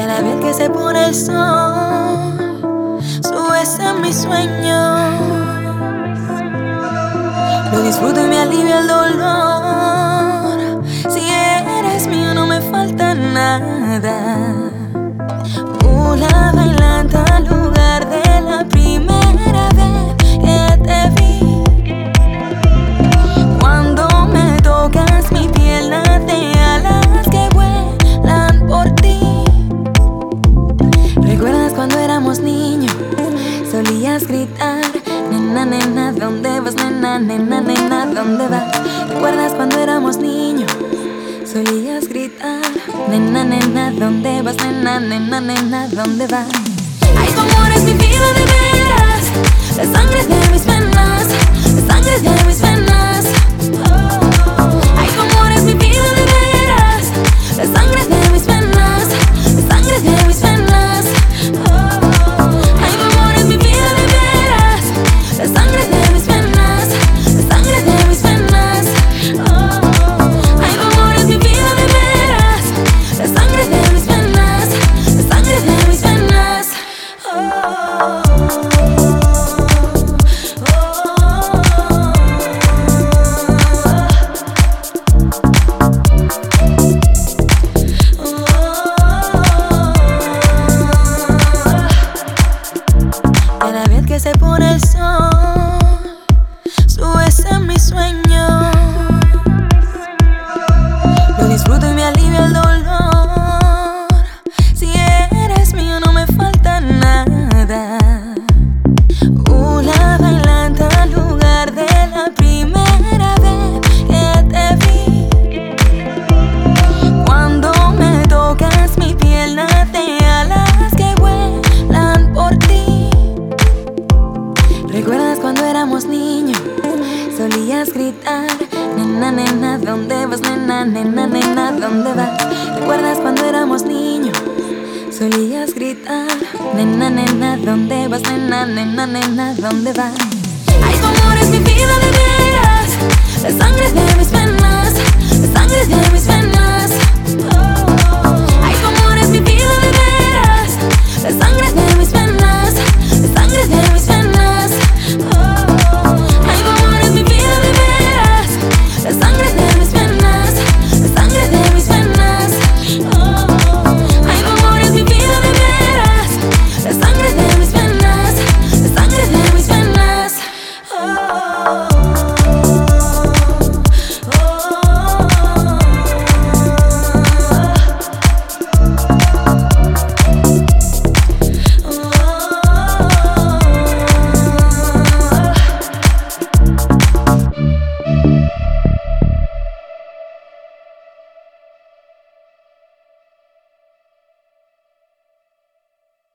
que a la vez que se pone el sol, subes en mis sueños. Lo disfruto y me alivia el dolor. Éramos niños? Solías gritar, nena, nena, ¿dónde vas, nena, nena, nena, ¿dónde vas? ¿Recuerdas cuando éramos niños? Solías gritar, nena, nena, ¿dónde vas, nena, nena, nena, ¿dónde vas? Ay, tu amor es mi vida de se pone el sol, subes en mi sueño. Lo disfruto gritar. Nena, nena, ¿dónde vas? Nena, nena, nena, ¿dónde vas? ¿Recuerdas cuando éramos niños? Solías gritar. Nena, nena, ¿dónde vas? Nena, nena, nena, ¿dónde vas? Ay, tu amor es mi vida de veras. La sangre es de mis penas.